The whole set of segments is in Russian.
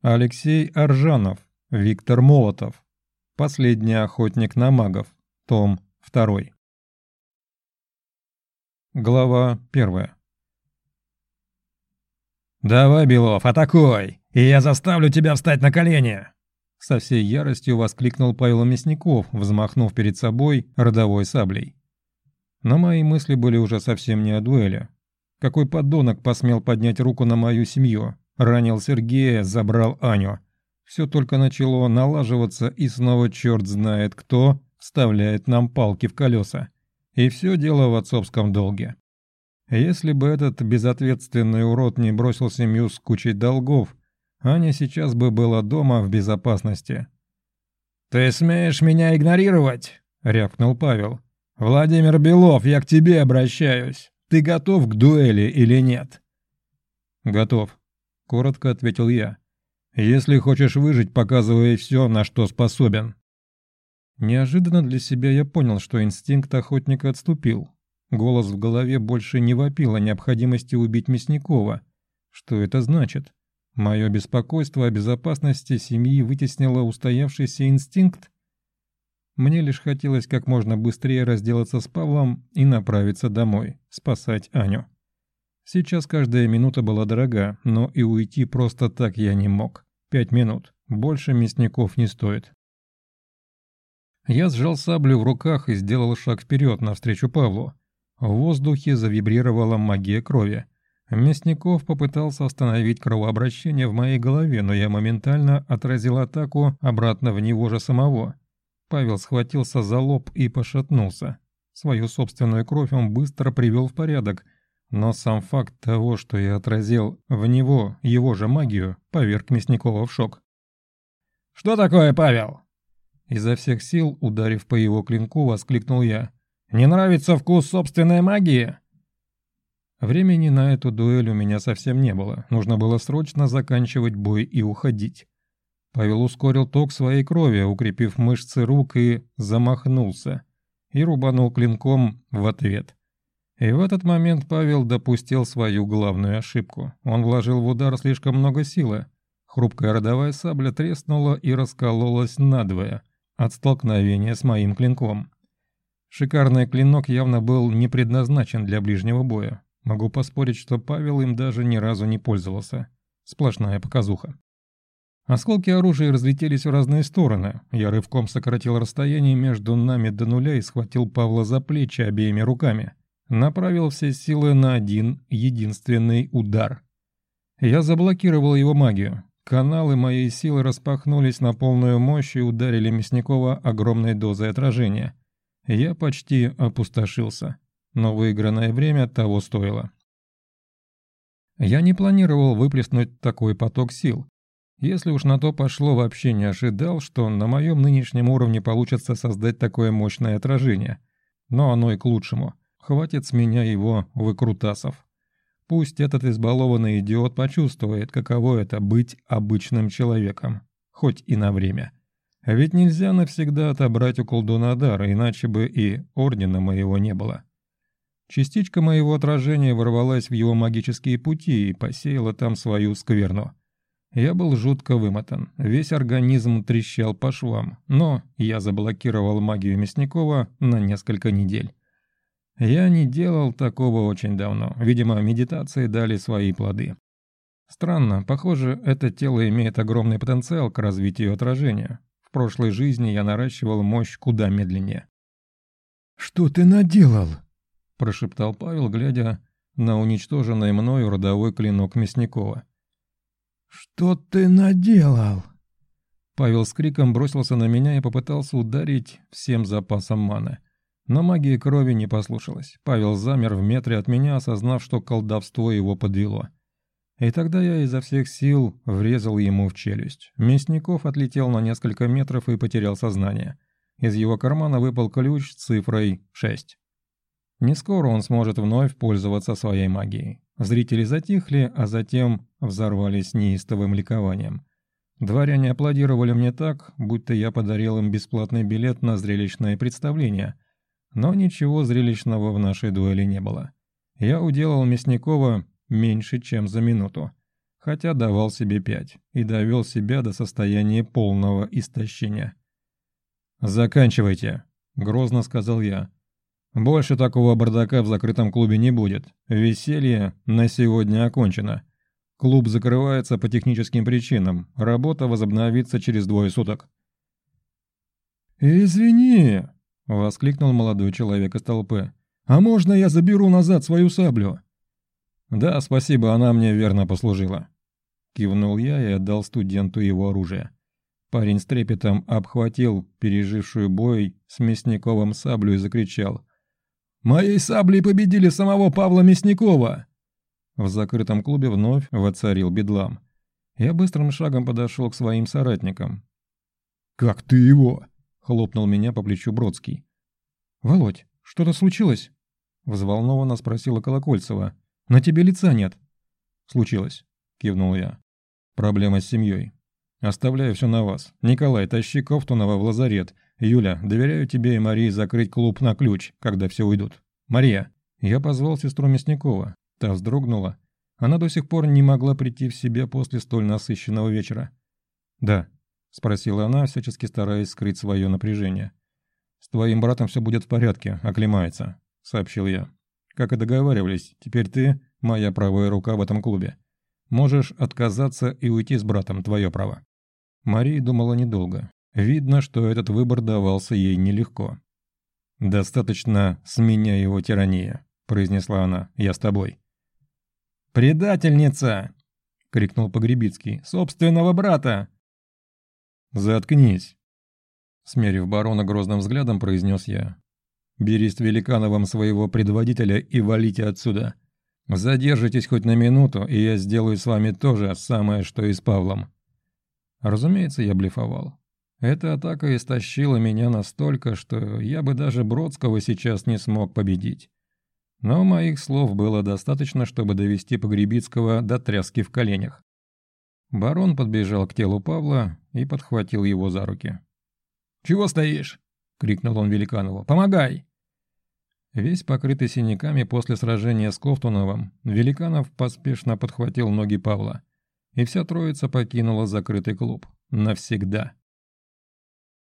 Алексей Аржанов, Виктор Молотов. Последний охотник на магов. Том 2. Глава 1. «Давай, Белов, атакуй, и я заставлю тебя встать на колени!» Со всей яростью воскликнул Павел Мясников, взмахнув перед собой родовой саблей. Но мои мысли были уже совсем не о дуэли. Какой подонок посмел поднять руку на мою семью? Ранил Сергея, забрал Аню. Все только начало налаживаться, и снова черт знает кто вставляет нам палки в колеса. И все дело в отцовском долге. Если бы этот безответственный урод не бросил семью с кучей долгов, Аня сейчас бы была дома в безопасности. «Ты смеешь меня игнорировать?» — рявкнул Павел. «Владимир Белов, я к тебе обращаюсь. Ты готов к дуэли или нет?» «Готов», — коротко ответил я. «Если хочешь выжить, показывай все, на что способен». Неожиданно для себя я понял, что инстинкт охотника отступил. Голос в голове больше не вопил о необходимости убить Мясникова. Что это значит? Мое беспокойство о безопасности семьи вытеснило устоявшийся инстинкт? Мне лишь хотелось как можно быстрее разделаться с Павлом и направиться домой, спасать Аню. Сейчас каждая минута была дорога, но и уйти просто так я не мог. Пять минут. Больше мясников не стоит. Я сжал саблю в руках и сделал шаг вперед навстречу Павлу. В воздухе завибрировала магия крови. Мясников попытался остановить кровообращение в моей голове, но я моментально отразил атаку обратно в него же самого. Павел схватился за лоб и пошатнулся. Свою собственную кровь он быстро привел в порядок, но сам факт того, что я отразил в него его же магию, поверг Мясникова в шок. «Что такое, Павел?» Изо всех сил, ударив по его клинку, воскликнул я. «Не нравится вкус собственной магии?» Времени на эту дуэль у меня совсем не было. Нужно было срочно заканчивать бой и уходить. Павел ускорил ток своей крови, укрепив мышцы рук и замахнулся. И рубанул клинком в ответ. И в этот момент Павел допустил свою главную ошибку. Он вложил в удар слишком много силы. Хрупкая родовая сабля треснула и раскололась надвое от столкновения с моим клинком. Шикарный клинок явно был не предназначен для ближнего боя. Могу поспорить, что Павел им даже ни разу не пользовался. Сплошная показуха. Осколки оружия разлетелись в разные стороны. Я рывком сократил расстояние между нами до нуля и схватил Павла за плечи обеими руками. Направил все силы на один, единственный удар. Я заблокировал его магию. Каналы моей силы распахнулись на полную мощь и ударили Мясникова огромной дозой отражения. Я почти опустошился но выигранное время того стоило. Я не планировал выплеснуть такой поток сил. Если уж на то пошло, вообще не ожидал, что на моем нынешнем уровне получится создать такое мощное отражение. Но оно и к лучшему. Хватит с меня его выкрутасов. Пусть этот избалованный идиот почувствует, каково это быть обычным человеком. Хоть и на время. Ведь нельзя навсегда отобрать у колдуна дар, иначе бы и ордена моего не было. Частичка моего отражения ворвалась в его магические пути и посеяла там свою скверну. Я был жутко вымотан, весь организм трещал по швам, но я заблокировал магию Мясникова на несколько недель. Я не делал такого очень давно, видимо, медитации дали свои плоды. Странно, похоже, это тело имеет огромный потенциал к развитию отражения. В прошлой жизни я наращивал мощь куда медленнее. «Что ты наделал?» – прошептал Павел, глядя на уничтоженный мною родовой клинок Мясникова. «Что ты наделал?» Павел с криком бросился на меня и попытался ударить всем запасом маны. Но магия крови не послушалась. Павел замер в метре от меня, осознав, что колдовство его подвело. И тогда я изо всех сил врезал ему в челюсть. Мясников отлетел на несколько метров и потерял сознание. Из его кармана выпал ключ с цифрой 6. Не скоро он сможет вновь пользоваться своей магией. Зрители затихли, а затем взорвались неистовым ликованием. Дворяне аплодировали мне так, будто я подарил им бесплатный билет на зрелищное представление. Но ничего зрелищного в нашей дуэли не было. Я уделал Мясникова меньше, чем за минуту. хотя давал себе пять и довел себя до состояния полного истощения. «Заканчивайте», — грозно сказал я. «Больше такого бардака в закрытом клубе не будет. Веселье на сегодня окончено. Клуб закрывается по техническим причинам. Работа возобновится через двое суток». «Извини», — воскликнул молодой человек из толпы. «А можно я заберу назад свою саблю?» «Да, спасибо, она мне верно послужила». Кивнул я и отдал студенту его оружие. Парень с трепетом обхватил пережившую бой с Мясниковым саблю и закричал. «Моей саблей победили самого Павла Мясникова!» В закрытом клубе вновь воцарил бедлам. Я быстрым шагом подошел к своим соратникам. «Как ты его?» — хлопнул меня по плечу Бродский. «Володь, что-то случилось?» — взволнованно спросила Колокольцева. «На тебе лица нет». «Случилось», — кивнул я. «Проблема с семьей. Оставляю все на вас. Николай, тащи Ковтунова в лазарет. Юля, доверяю тебе и Марии закрыть клуб на ключ, когда все уйдут. Мария». Я позвал сестру Мясникова. Та вздрогнула. Она до сих пор не могла прийти в себя после столь насыщенного вечера. «Да», — спросила она, всячески стараясь скрыть свое напряжение. «С твоим братом все будет в порядке, оклемается», — сообщил я. «Как и договаривались, теперь ты моя правая рука в этом клубе. Можешь отказаться и уйти с братом, твое право». Мария думала недолго. Видно, что этот выбор давался ей нелегко. «Достаточно с меня его тирания», — произнесла она. «Я с тобой». «Предательница!» — крикнул Погребицкий. «Собственного брата!» «Заткнись!» Смерив барона грозным взглядом, произнес я. «Бери с Великановым своего предводителя и валите отсюда. Задержитесь хоть на минуту, и я сделаю с вами то же самое, что и с Павлом. Разумеется, я блефовал. Эта атака истощила меня настолько, что я бы даже Бродского сейчас не смог победить. Но моих слов было достаточно, чтобы довести Погребицкого до тряски в коленях. Барон подбежал к телу Павла и подхватил его за руки. «Чего стоишь?» — крикнул он Великанову. «Помогай!» Весь покрытый синяками после сражения с Ковтуновым, Великанов поспешно подхватил ноги Павла и вся троица покинула закрытый клуб. Навсегда.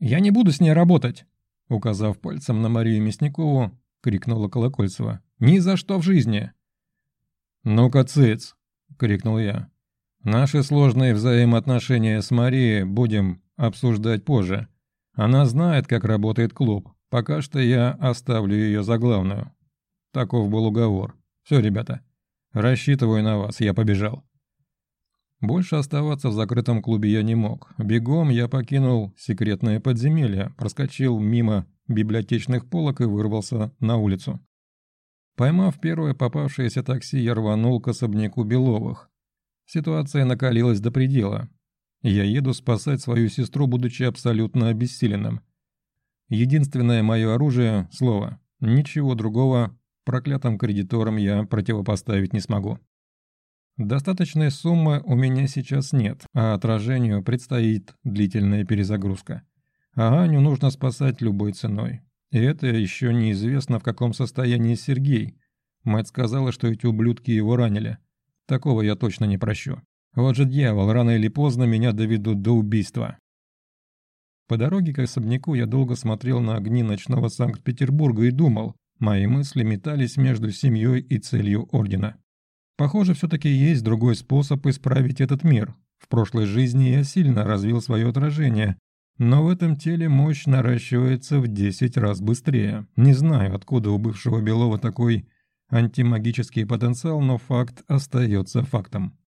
«Я не буду с ней работать!» Указав пальцем на Марию Мясникову, крикнула Колокольцева. «Ни за что в жизни!» «Ну-ка, цыц!» — крикнул я. «Наши сложные взаимоотношения с Марией будем обсуждать позже. Она знает, как работает клуб. Пока что я оставлю ее за главную». Таков был уговор. «Все, ребята, рассчитываю на вас, я побежал». Больше оставаться в закрытом клубе я не мог. Бегом я покинул секретное подземелье, проскочил мимо библиотечных полок и вырвался на улицу. Поймав первое попавшееся такси, я рванул к особняку Беловых. Ситуация накалилась до предела. Я еду спасать свою сестру, будучи абсолютно обессиленным. Единственное мое оружие – слово. Ничего другого проклятым кредиторам я противопоставить не смогу. Достаточной суммы у меня сейчас нет, а отражению предстоит длительная перезагрузка. А Аню нужно спасать любой ценой. И это еще неизвестно, в каком состоянии Сергей. Мать сказала, что эти ублюдки его ранили. Такого я точно не прощу. Вот же дьявол, рано или поздно меня доведут до убийства. По дороге к особняку я долго смотрел на огни ночного Санкт-Петербурга и думал, мои мысли метались между семьей и целью Ордена. Похоже, все-таки есть другой способ исправить этот мир. В прошлой жизни я сильно развил свое отражение, но в этом теле мощь наращивается в 10 раз быстрее. Не знаю, откуда у бывшего Белова такой антимагический потенциал, но факт остается фактом.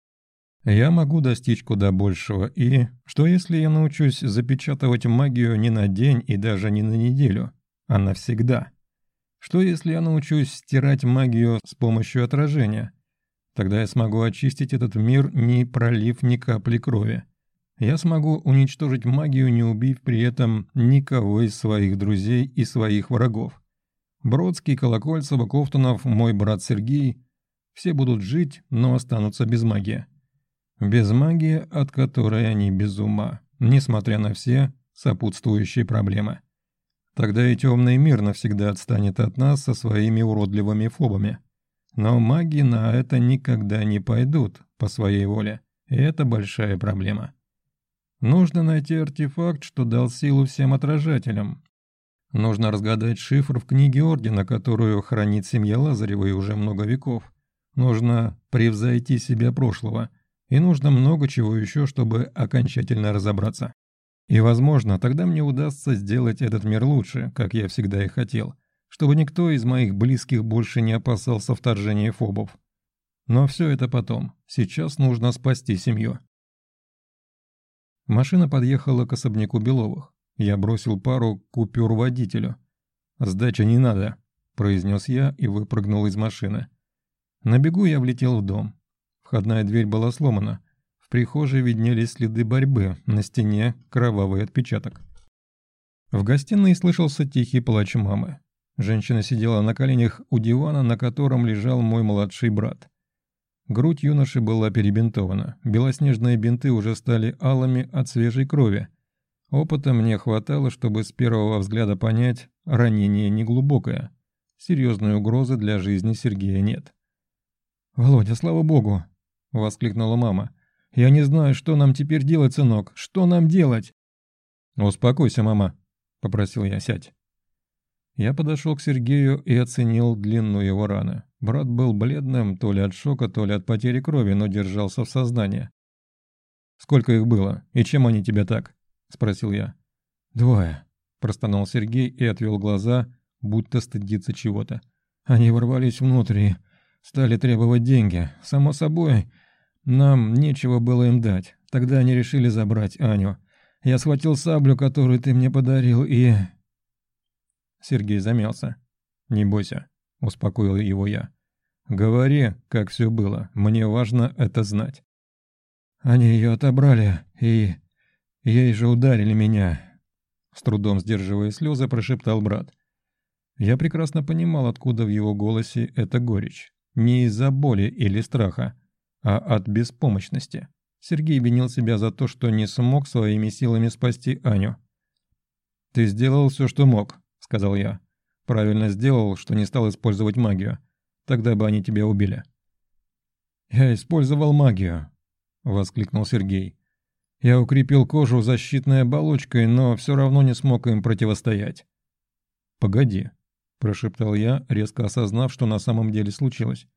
Я могу достичь куда большего, и что если я научусь запечатывать магию не на день и даже не на неделю, а навсегда? Что если я научусь стирать магию с помощью отражения? Тогда я смогу очистить этот мир, не пролив ни капли крови. Я смогу уничтожить магию, не убив при этом никого из своих друзей и своих врагов. Бродский, Колокольцева, Ковтунов, мой брат Сергей – все будут жить, но останутся без магии. Без магии, от которой они без ума, несмотря на все сопутствующие проблемы. Тогда и темный мир навсегда отстанет от нас со своими уродливыми фобами. Но маги на это никогда не пойдут по своей воле. И это большая проблема. Нужно найти артефакт, что дал силу всем отражателям. Нужно разгадать шифр в книге Ордена, которую хранит семья Лазаревой уже много веков. Нужно превзойти себя прошлого. И нужно много чего еще, чтобы окончательно разобраться. И, возможно, тогда мне удастся сделать этот мир лучше, как я всегда и хотел, чтобы никто из моих близких больше не опасался вторжения фобов. Но все это потом. Сейчас нужно спасти семью. Машина подъехала к особняку Беловых. Я бросил пару купюр водителю. «Сдачи не надо», – произнес я и выпрыгнул из машины. На бегу я влетел в дом. Входная дверь была сломана. В прихожей виднелись следы борьбы, на стене кровавый отпечаток. В гостиной слышался тихий плач мамы. Женщина сидела на коленях у дивана, на котором лежал мой младший брат. Грудь юноши была перебинтована. Белоснежные бинты уже стали алыми от свежей крови. Опыта мне хватало, чтобы с первого взгляда понять, ранение неглубокое. Серьезной угрозы для жизни Сергея нет. «Володя, слава богу!» — воскликнула мама. «Я не знаю, что нам теперь делать, сынок. Что нам делать?» «Успокойся, мама», — попросил я, сядь. Я подошел к Сергею и оценил длину его раны. Брат был бледным, то ли от шока, то ли от потери крови, но держался в сознании. «Сколько их было? И чем они тебя так?» – спросил я. «Двое», – простонал Сергей и отвел глаза, будто стыдится чего-то. «Они ворвались внутрь и стали требовать деньги. Само собой, нам нечего было им дать. Тогда они решили забрать Аню. Я схватил саблю, которую ты мне подарил, и Сергей замялся. «Не бойся», — успокоил его я. «Говори, как все было. Мне важно это знать». «Они ее отобрали, и... ей же ударили меня», — с трудом сдерживая слезы, прошептал брат. Я прекрасно понимал, откуда в его голосе эта горечь. Не из-за боли или страха, а от беспомощности. Сергей винил себя за то, что не смог своими силами спасти Аню. «Ты сделал все, что мог», — сказал я. «Правильно сделал, что не стал использовать магию. Тогда бы они тебя убили». «Я использовал магию», — воскликнул Сергей. «Я укрепил кожу защитной оболочкой, но все равно не смог им противостоять». «Погоди», — прошептал я, резко осознав, что на самом деле случилось.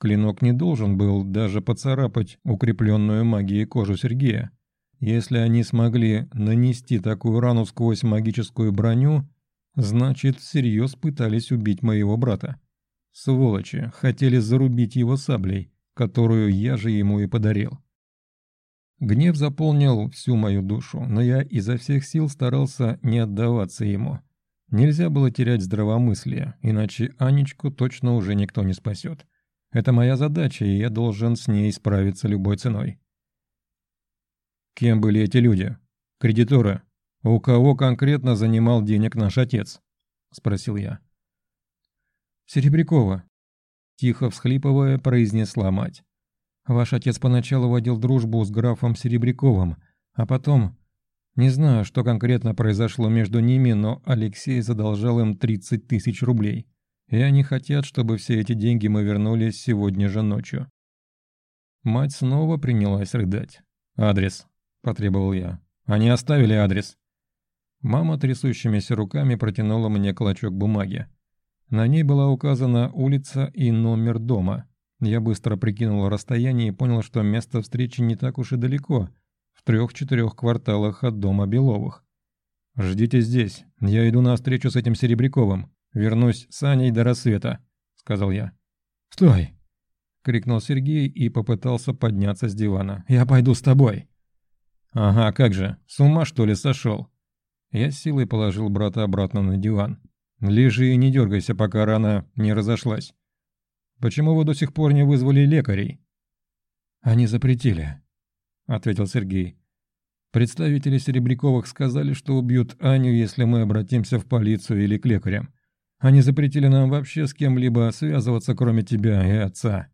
Клинок не должен был даже поцарапать укрепленную магией кожу Сергея. Если они смогли нанести такую рану сквозь магическую броню, Значит, всерьез пытались убить моего брата. Сволочи, хотели зарубить его саблей, которую я же ему и подарил. Гнев заполнил всю мою душу, но я изо всех сил старался не отдаваться ему. Нельзя было терять здравомыслие, иначе Анечку точно уже никто не спасет. Это моя задача, и я должен с ней справиться любой ценой. Кем были эти люди? Кредиторы? «У кого конкретно занимал денег наш отец?» – спросил я. «Серебрякова», – тихо всхлипывая, произнесла мать. «Ваш отец поначалу водил дружбу с графом Серебряковым, а потом... Не знаю, что конкретно произошло между ними, но Алексей задолжал им 30 тысяч рублей, и они хотят, чтобы все эти деньги мы вернули сегодня же ночью». Мать снова принялась рыдать. «Адрес», – потребовал я. «Они оставили адрес». Мама трясущимися руками протянула мне клочок бумаги. На ней была указана улица и номер дома. Я быстро прикинул расстояние и понял, что место встречи не так уж и далеко, в трех-четырех кварталах от дома Беловых. «Ждите здесь, я иду на встречу с этим Серебряковым. Вернусь с Аней до рассвета», — сказал я. «Стой!» — крикнул Сергей и попытался подняться с дивана. «Я пойду с тобой!» «Ага, как же, с ума что ли сошел?» Я с силой положил брата обратно на диван. «Лежи и не дергайся, пока рана не разошлась. Почему вы до сих пор не вызвали лекарей?» «Они запретили», — ответил Сергей. «Представители Серебряковых сказали, что убьют Аню, если мы обратимся в полицию или к лекарям. Они запретили нам вообще с кем-либо связываться, кроме тебя и отца.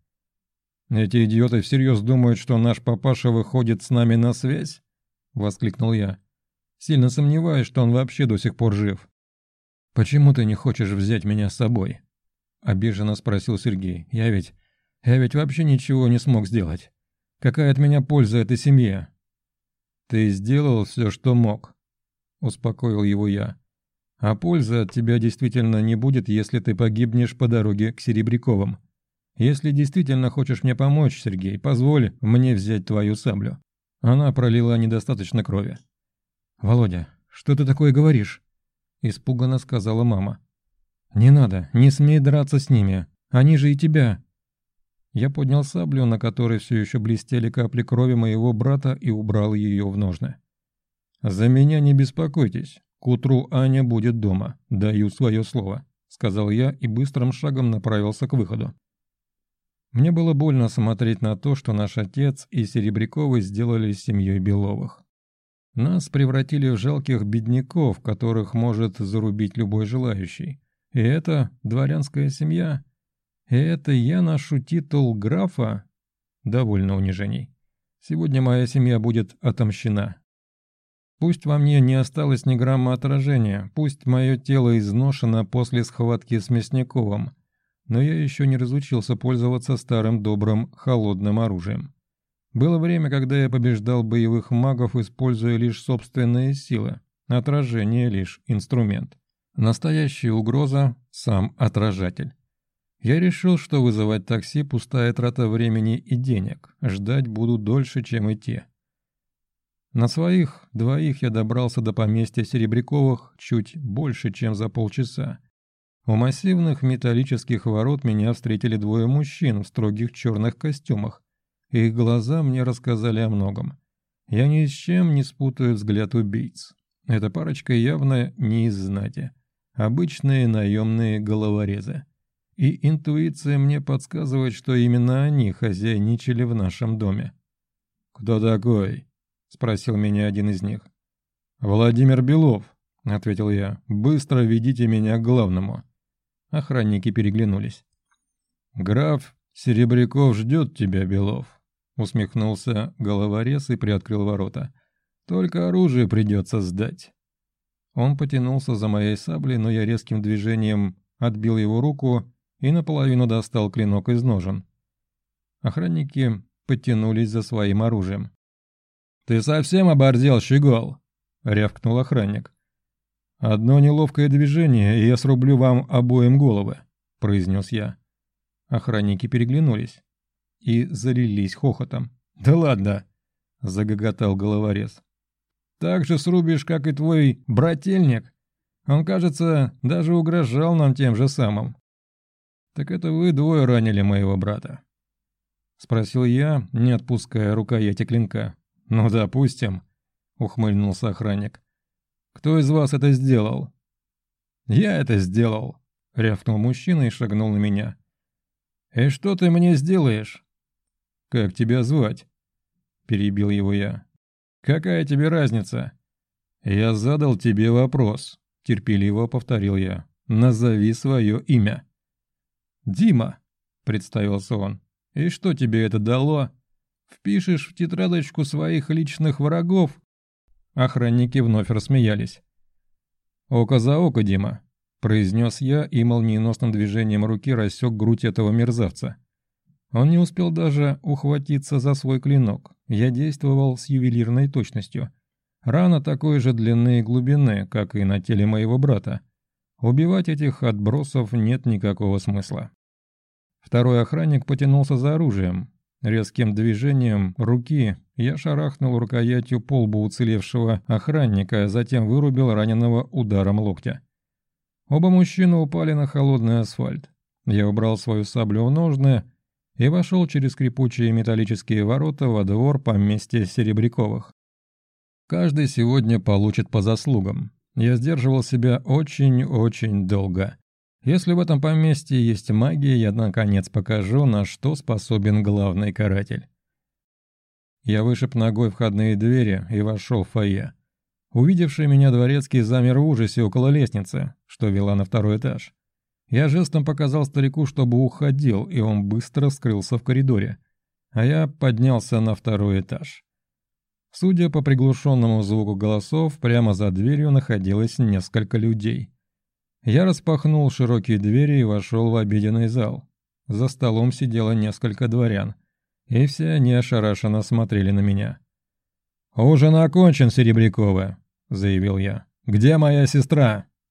Эти идиоты всерьез думают, что наш папаша выходит с нами на связь?» — воскликнул я. Сильно сомневаюсь, что он вообще до сих пор жив. «Почему ты не хочешь взять меня с собой?» Обиженно спросил Сергей. «Я ведь... Я ведь вообще ничего не смог сделать. Какая от меня польза этой семье?» «Ты сделал все, что мог», — успокоил его я. «А пользы от тебя действительно не будет, если ты погибнешь по дороге к Серебряковым. Если действительно хочешь мне помочь, Сергей, позволь мне взять твою саблю». Она пролила недостаточно крови. «Володя, что ты такое говоришь?» – испуганно сказала мама. «Не надо, не смей драться с ними. Они же и тебя». Я поднял саблю, на которой все еще блестели капли крови моего брата и убрал ее в ножны. «За меня не беспокойтесь. К утру Аня будет дома. Даю свое слово», — сказал я и быстрым шагом направился к выходу. Мне было больно смотреть на то, что наш отец и Серебряковы сделали с семьей Беловых. Нас превратили в жалких бедняков, которых может зарубить любой желающий. И это дворянская семья. И это я ношу титул графа. Довольно унижений. Сегодня моя семья будет отомщена. Пусть во мне не осталось ни грамма отражения, пусть мое тело изношено после схватки с Мясниковым, но я еще не разучился пользоваться старым добрым холодным оружием. Было время, когда я побеждал боевых магов, используя лишь собственные силы, отражение лишь инструмент. Настоящая угроза – сам отражатель. Я решил, что вызывать такси – пустая трата времени и денег, ждать буду дольше, чем идти. На своих двоих я добрался до поместья Серебряковых чуть больше, чем за полчаса. У массивных металлических ворот меня встретили двое мужчин в строгих черных костюмах. Их глаза мне рассказали о многом. Я ни с чем не спутаю взгляд убийц. Эта парочка явно не из знати. Обычные наемные головорезы. И интуиция мне подсказывает, что именно они хозяйничали в нашем доме. «Кто такой?» — спросил меня один из них. «Владимир Белов», — ответил я. «Быстро ведите меня к главному». Охранники переглянулись. «Граф Серебряков ждет тебя, Белов», — усмехнулся головорез и приоткрыл ворота. «Только оружие придется сдать». Он потянулся за моей саблей, но я резким движением отбил его руку и наполовину достал клинок из ножен. Охранники потянулись за своим оружием. «Ты совсем оборзел, щегол?» — рявкнул охранник. «Одно неловкое движение, и я срублю вам обоим головы», — произнес я. Охранники переглянулись и залились хохотом. «Да ладно!» — загоготал головорез. «Так же срубишь, как и твой брательник. Он, кажется, даже угрожал нам тем же самым». «Так это вы двое ранили моего брата?» — спросил я, не отпуская рукояти клинка. «Ну, допустим», — ухмыльнулся охранник. Кто из вас это сделал?» «Я это сделал», — рявкнул мужчина и шагнул на меня. «И что ты мне сделаешь?» «Как тебя звать?» — перебил его я. «Какая тебе разница?» «Я задал тебе вопрос», — терпеливо повторил я. «Назови свое имя». «Дима», — представился он. «И что тебе это дало? Впишешь в тетрадочку своих личных врагов Охранники вновь рассмеялись. «Око за око, Дима», — произнес я и молниеносным движением руки рассек грудь этого мерзавца. Он не успел даже ухватиться за свой клинок. Я действовал с ювелирной точностью. Рана такой же длины и глубины, как и на теле моего брата. Убивать этих отбросов нет никакого смысла. Второй охранник потянулся за оружием, Резким движением руки я шарахнул рукоятью по лбу уцелевшего охранника, затем вырубил раненого ударом локтя. Оба мужчины упали на холодный асфальт. Я убрал свою саблю в ножны и вошел через скрипучие металлические ворота во двор поместья Серебряковых. Каждый сегодня получит по заслугам. Я сдерживал себя очень-очень долго. Если в этом поместье есть магия, я наконец покажу, на что способен главный каратель. Я вышиб ногой входные двери и вошел в фойе. Увидевший меня дворецкий замер в ужасе около лестницы, что вела на второй этаж. Я жестом показал старику, чтобы уходил, и он быстро скрылся в коридоре. А я поднялся на второй этаж. Судя по приглушенному звуку голосов, прямо за дверью находилось несколько людей. Я распахнул широкие двери и вошел в обеденный зал. За столом сидело несколько дворян. и все они ошарашенно смотрели на меня. «Ужин окончен, Серебрякова», — заявил я. «Где моя сестра?»